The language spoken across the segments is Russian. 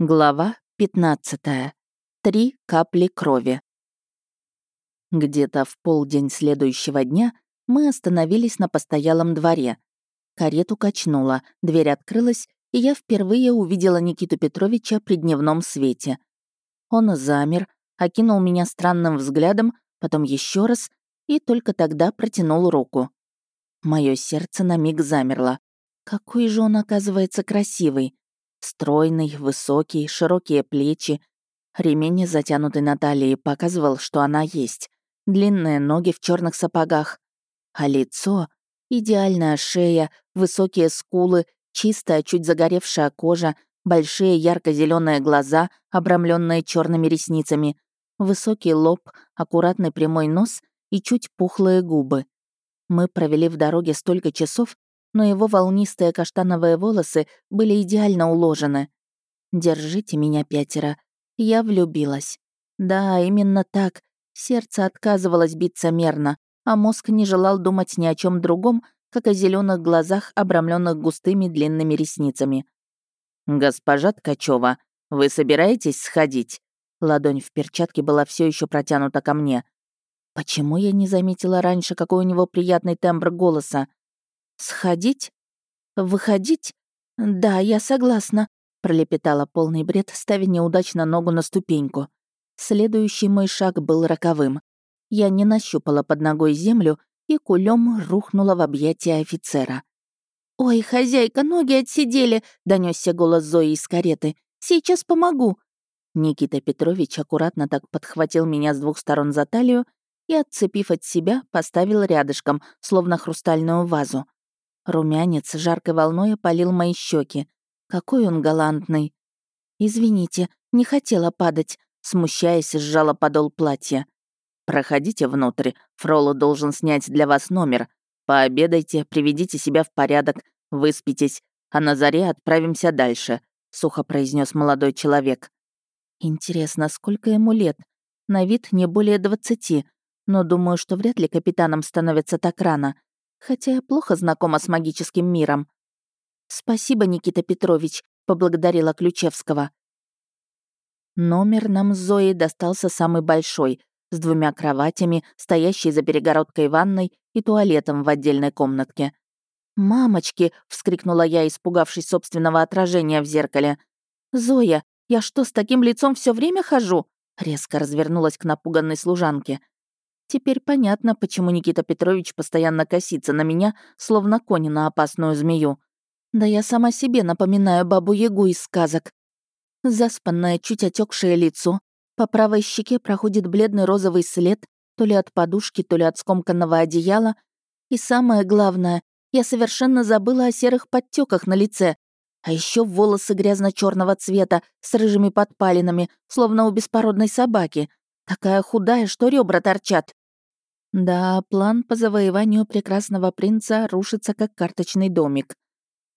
Глава 15. Три капли крови. Где-то в полдень следующего дня мы остановились на постоялом дворе. Карету качнула, дверь открылась, и я впервые увидела Никиту Петровича при дневном свете. Он замер, окинул меня странным взглядом, потом еще раз, и только тогда протянул руку. Мое сердце на миг замерло. Какой же он, оказывается, красивый. Стройный, высокий, широкие плечи. Ремень, затянутый на талии, показывал, что она есть. Длинные ноги в черных сапогах. А лицо — идеальная шея, высокие скулы, чистая, чуть загоревшая кожа, большие ярко зеленые глаза, обрамленные черными ресницами, высокий лоб, аккуратный прямой нос и чуть пухлые губы. Мы провели в дороге столько часов, но его волнистые каштановые волосы были идеально уложены. «Держите меня, пятеро. Я влюбилась». Да, именно так. Сердце отказывалось биться мерно, а мозг не желал думать ни о чем другом, как о зеленых глазах, обрамленных густыми длинными ресницами. «Госпожа Ткачева, вы собираетесь сходить?» Ладонь в перчатке была все еще протянута ко мне. Почему я не заметила раньше, какой у него приятный тембр голоса? «Сходить? Выходить? Да, я согласна», — пролепетала полный бред, ставя неудачно ногу на ступеньку. Следующий мой шаг был роковым. Я не нащупала под ногой землю и кулем рухнула в объятия офицера. «Ой, хозяйка, ноги отсидели!» — донесся голос Зои из кареты. «Сейчас помогу!» Никита Петрович аккуратно так подхватил меня с двух сторон за талию и, отцепив от себя, поставил рядышком, словно хрустальную вазу. Румянец жаркой волной опалил мои щеки. Какой он галантный. «Извините, не хотела падать», смущаясь, сжала подол платья. «Проходите внутрь, Фроло должен снять для вас номер. Пообедайте, приведите себя в порядок, выспитесь, а на заре отправимся дальше», — сухо произнес молодой человек. «Интересно, сколько ему лет? На вид не более двадцати, но думаю, что вряд ли капитаном становится так рано хотя я плохо знакома с магическим миром. «Спасибо, Никита Петрович», — поблагодарила Ключевского. Номер нам с Зоей достался самый большой, с двумя кроватями, стоящей за перегородкой ванной и туалетом в отдельной комнатке. «Мамочки!» — вскрикнула я, испугавшись собственного отражения в зеркале. «Зоя, я что, с таким лицом все время хожу?» Резко развернулась к напуганной служанке. Теперь понятно, почему Никита Петрович постоянно косится на меня, словно кони на опасную змею. Да я сама себе напоминаю бабу-ягу из сказок. Заспанное, чуть отекшее лицо. По правой щеке проходит бледный розовый след, то ли от подушки, то ли от скомканного одеяла. И самое главное, я совершенно забыла о серых подтеках на лице. А еще волосы грязно черного цвета с рыжими подпалинами, словно у беспородной собаки. Такая худая, что ребра торчат. Да, план по завоеванию прекрасного принца рушится как карточный домик.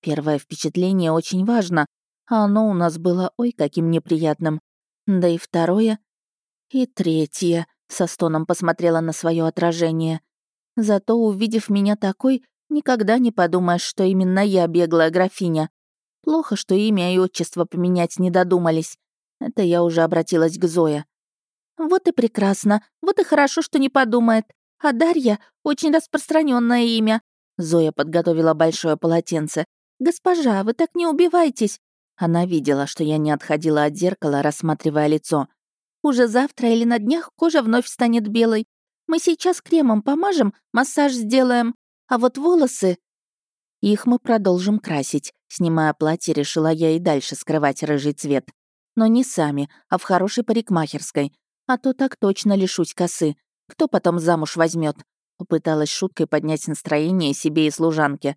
Первое впечатление очень важно, а оно у нас было ой каким неприятным. Да и второе. И третье. Со стоном посмотрела на свое отражение. Зато, увидев меня такой, никогда не подумаешь, что именно я беглая графиня. Плохо, что имя и отчество поменять не додумались. Это я уже обратилась к Зое. «Вот и прекрасно, вот и хорошо, что не подумает. А Дарья — очень распространенное имя. Зоя подготовила большое полотенце. «Госпожа, вы так не убивайтесь!» Она видела, что я не отходила от зеркала, рассматривая лицо. «Уже завтра или на днях кожа вновь станет белой. Мы сейчас кремом помажем, массаж сделаем. А вот волосы...» Их мы продолжим красить. Снимая платье, решила я и дальше скрывать рыжий цвет. Но не сами, а в хорошей парикмахерской. А то так точно лишусь косы. Кто потом замуж возьмет? Попыталась шуткой поднять настроение себе и служанке.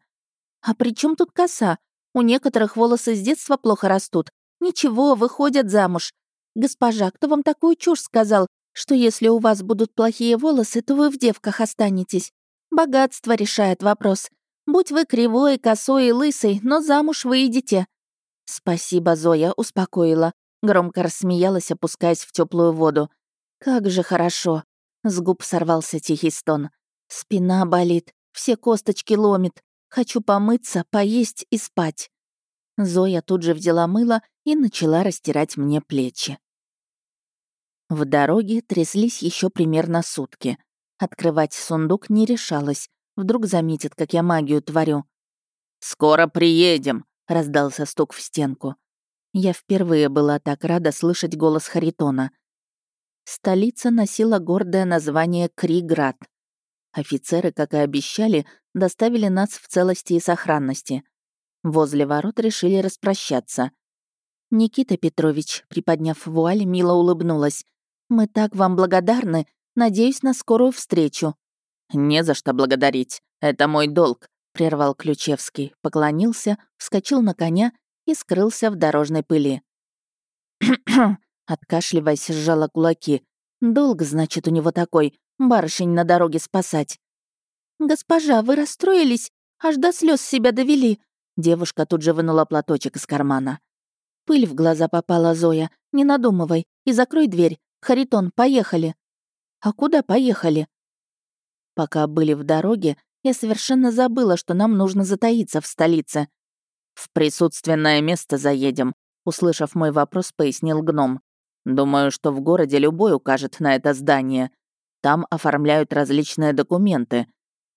«А при чем тут коса? У некоторых волосы с детства плохо растут. Ничего, выходят замуж. Госпожа, кто вам такую чушь сказал, что если у вас будут плохие волосы, то вы в девках останетесь? Богатство решает вопрос. Будь вы кривой, косой и лысый, но замуж выйдете». «Спасибо, Зоя, успокоила». Громко рассмеялась, опускаясь в теплую воду. «Как же хорошо. С губ сорвался тихий стон. Спина болит, все косточки ломит. Хочу помыться, поесть и спать. Зоя тут же взяла мыло и начала растирать мне плечи. В дороге тряслись еще примерно сутки. Открывать сундук не решалась. Вдруг заметит, как я магию творю. «Скоро приедем!» — раздался стук в стенку. Я впервые была так рада слышать голос Харитона. Столица носила гордое название Криград. Офицеры, как и обещали, доставили нас в целости и сохранности. Возле ворот решили распрощаться. Никита Петрович, приподняв вуаль, мило улыбнулась. «Мы так вам благодарны. Надеюсь на скорую встречу». «Не за что благодарить. Это мой долг», — прервал Ключевский, поклонился, вскочил на коня и скрылся в дорожной пыли. Откашливаясь, сжала кулаки. «Долг, значит, у него такой, барышень на дороге спасать». «Госпожа, вы расстроились? Аж до слез себя довели». Девушка тут же вынула платочек из кармана. Пыль в глаза попала Зоя. «Не надумывай. И закрой дверь. Харитон, поехали». «А куда поехали?» Пока были в дороге, я совершенно забыла, что нам нужно затаиться в столице. «В присутственное место заедем», — услышав мой вопрос, пояснил гном. «Думаю, что в городе любой укажет на это здание. Там оформляют различные документы.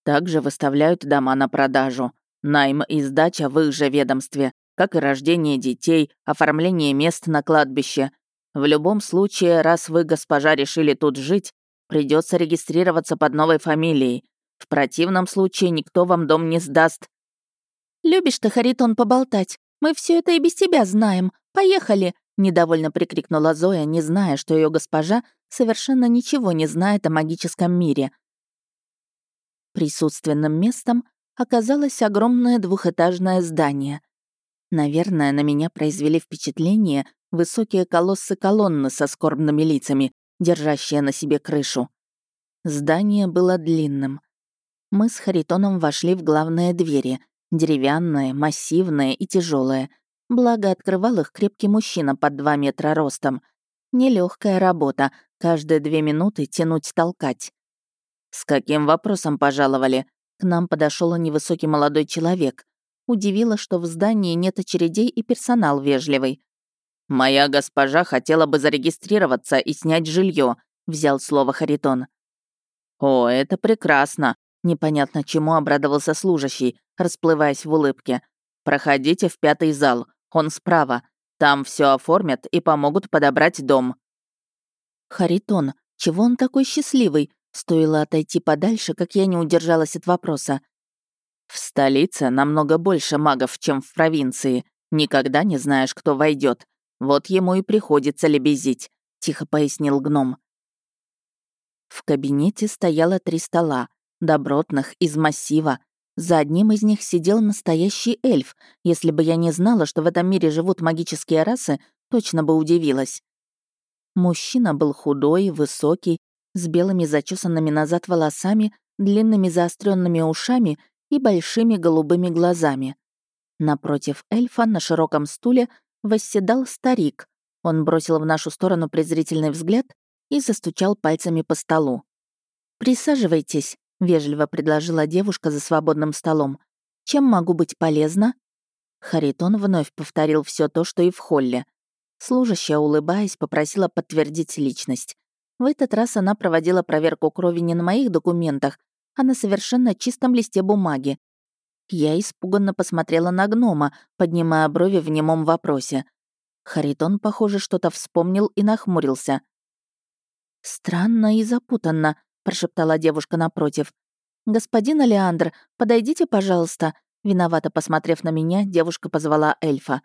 Также выставляют дома на продажу. Найм и сдача в их же ведомстве, как и рождение детей, оформление мест на кладбище. В любом случае, раз вы, госпожа, решили тут жить, придется регистрироваться под новой фамилией. В противном случае никто вам дом не сдаст». «Любишь ты, Харитон, поболтать. Мы все это и без тебя знаем. Поехали!» Недовольно прикрикнула Зоя, не зная, что ее госпожа совершенно ничего не знает о магическом мире. Присутственным местом оказалось огромное двухэтажное здание. Наверное, на меня произвели впечатление высокие колоссы-колонны со скорбными лицами, держащие на себе крышу. Здание было длинным. Мы с Харитоном вошли в главные двери, деревянные, массивные и тяжелые. Благо, открывал их крепкий мужчина под два метра ростом. Нелегкая работа, каждые две минуты тянуть-толкать. «С каким вопросом пожаловали?» К нам подошел невысокий молодой человек. Удивило, что в здании нет очередей и персонал вежливый. «Моя госпожа хотела бы зарегистрироваться и снять жилье, взял слово Харитон. «О, это прекрасно!» Непонятно чему обрадовался служащий, расплываясь в улыбке. «Проходите в пятый зал, он справа. Там все оформят и помогут подобрать дом». «Харитон, чего он такой счастливый?» Стоило отойти подальше, как я не удержалась от вопроса. «В столице намного больше магов, чем в провинции. Никогда не знаешь, кто войдет. Вот ему и приходится лебезить», — тихо пояснил гном. В кабинете стояло три стола, добротных, из массива. За одним из них сидел настоящий эльф. Если бы я не знала, что в этом мире живут магические расы, точно бы удивилась. Мужчина был худой, высокий, с белыми зачесанными назад волосами, длинными заостренными ушами и большими голубыми глазами. Напротив эльфа на широком стуле восседал старик. Он бросил в нашу сторону презрительный взгляд и застучал пальцами по столу. «Присаживайтесь», — вежливо предложила девушка за свободным столом. «Чем могу быть полезна?» Харитон вновь повторил все то, что и в холле. Служащая, улыбаясь, попросила подтвердить личность. В этот раз она проводила проверку крови не на моих документах, а на совершенно чистом листе бумаги. Я испуганно посмотрела на гнома, поднимая брови в немом вопросе. Харитон, похоже, что-то вспомнил и нахмурился. «Странно и запутанно», — прошептала девушка напротив. «Господин Алеандр, подойдите, пожалуйста». Виновато посмотрев на меня, девушка позвала эльфа.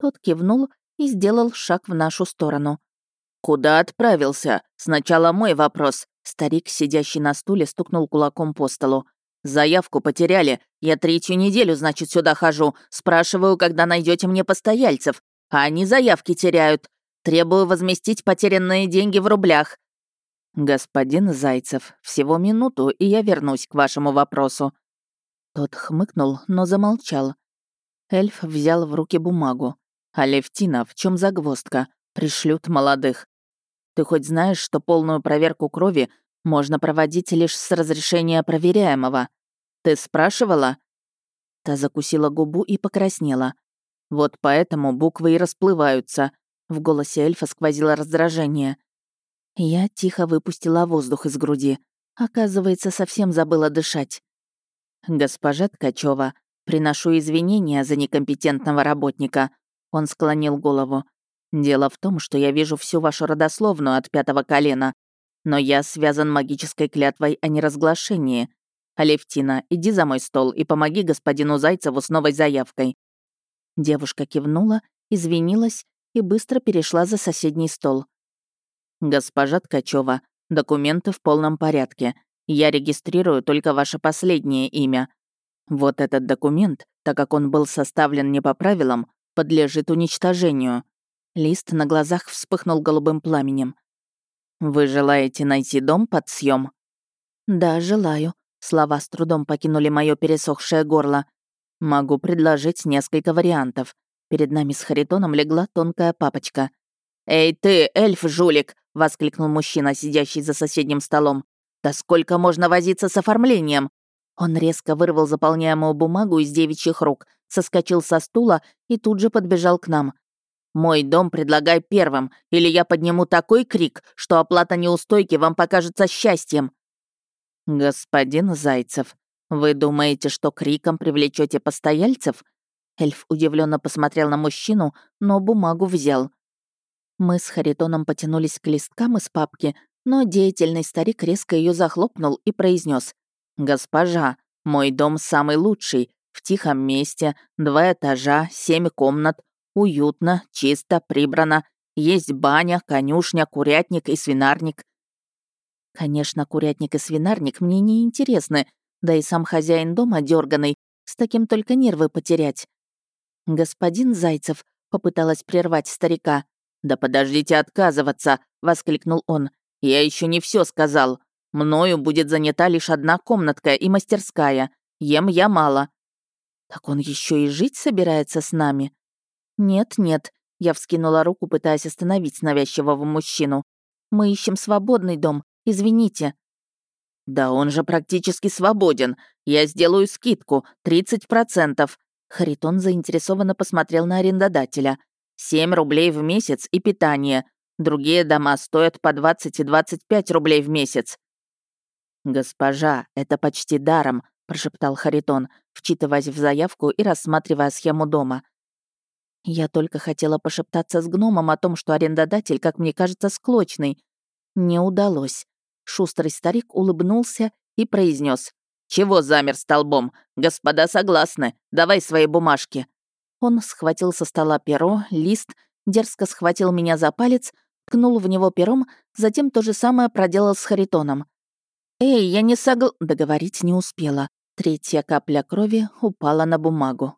Тот кивнул и сделал шаг в нашу сторону. «Куда отправился? Сначала мой вопрос». Старик, сидящий на стуле, стукнул кулаком по столу. «Заявку потеряли. Я третью неделю, значит, сюда хожу. Спрашиваю, когда найдете мне постояльцев. А они заявки теряют. Требую возместить потерянные деньги в рублях». «Господин Зайцев, всего минуту, и я вернусь к вашему вопросу». Тот хмыкнул, но замолчал. Эльф взял в руки бумагу. «Алевтина, в чем загвоздка? Пришлют молодых. Ты хоть знаешь, что полную проверку крови можно проводить лишь с разрешения проверяемого? Ты спрашивала?» Та закусила губу и покраснела. Вот поэтому буквы и расплываются. В голосе эльфа сквозило раздражение. Я тихо выпустила воздух из груди. Оказывается, совсем забыла дышать. «Госпожа Ткачева, приношу извинения за некомпетентного работника». Он склонил голову. «Дело в том, что я вижу всю вашу родословную от пятого колена, но я связан магической клятвой о неразглашении. Алевтина, иди за мой стол и помоги господину Зайцеву с новой заявкой». Девушка кивнула, извинилась и быстро перешла за соседний стол. «Госпожа Ткачева, документы в полном порядке. Я регистрирую только ваше последнее имя. Вот этот документ, так как он был составлен не по правилам, подлежит уничтожению». Лист на глазах вспыхнул голубым пламенем. «Вы желаете найти дом под съем? «Да, желаю», Слова с трудом покинули мое пересохшее горло. Могу предложить несколько вариантов. Перед нами с Харитоном легла тонкая папочка. «Эй ты, эльф-жулик!» — воскликнул мужчина, сидящий за соседним столом. «Да сколько можно возиться с оформлением?» Он резко вырвал заполняемую бумагу из девичьих рук, соскочил со стула и тут же подбежал к нам. «Мой дом предлагай первым, или я подниму такой крик, что оплата неустойки вам покажется счастьем!» «Господин Зайцев, вы думаете, что криком привлечете постояльцев?» Эльф удивленно посмотрел на мужчину, но бумагу взял. Мы с Харитоном потянулись к листкам из папки, но деятельный старик резко ее захлопнул и произнес: «Госпожа, мой дом самый лучший, в тихом месте, два этажа, семь комнат, уютно, чисто, прибрано, есть баня, конюшня, курятник и свинарник. Конечно, курятник и свинарник мне не интересны, да и сам хозяин дома дерганый, с таким только нервы потерять. Господин Зайцев попыталась прервать старика. «Да подождите отказываться!» — воскликнул он. «Я еще не все сказал. Мною будет занята лишь одна комнатка и мастерская. Ем я мало». «Так он еще и жить собирается с нами?» «Нет, нет», — я вскинула руку, пытаясь остановить навязчивого мужчину. «Мы ищем свободный дом, Извините». «Да он же практически свободен. Я сделаю скидку, 30%. Харитон заинтересованно посмотрел на арендодателя. «Семь рублей в месяц и питание. Другие дома стоят по 20 и 25 рублей в месяц». «Госпожа, это почти даром», — прошептал Харитон, вчитываясь в заявку и рассматривая схему дома. Я только хотела пошептаться с гномом о том, что арендодатель, как мне кажется, склочный. Не удалось. Шустрый старик улыбнулся и произнес: «Чего замер столбом? Господа согласны. Давай свои бумажки». Он схватил со стола перо, лист, дерзко схватил меня за палец, ткнул в него пером, затем то же самое проделал с Харитоном. «Эй, я не согл...» Договорить не успела. Третья капля крови упала на бумагу.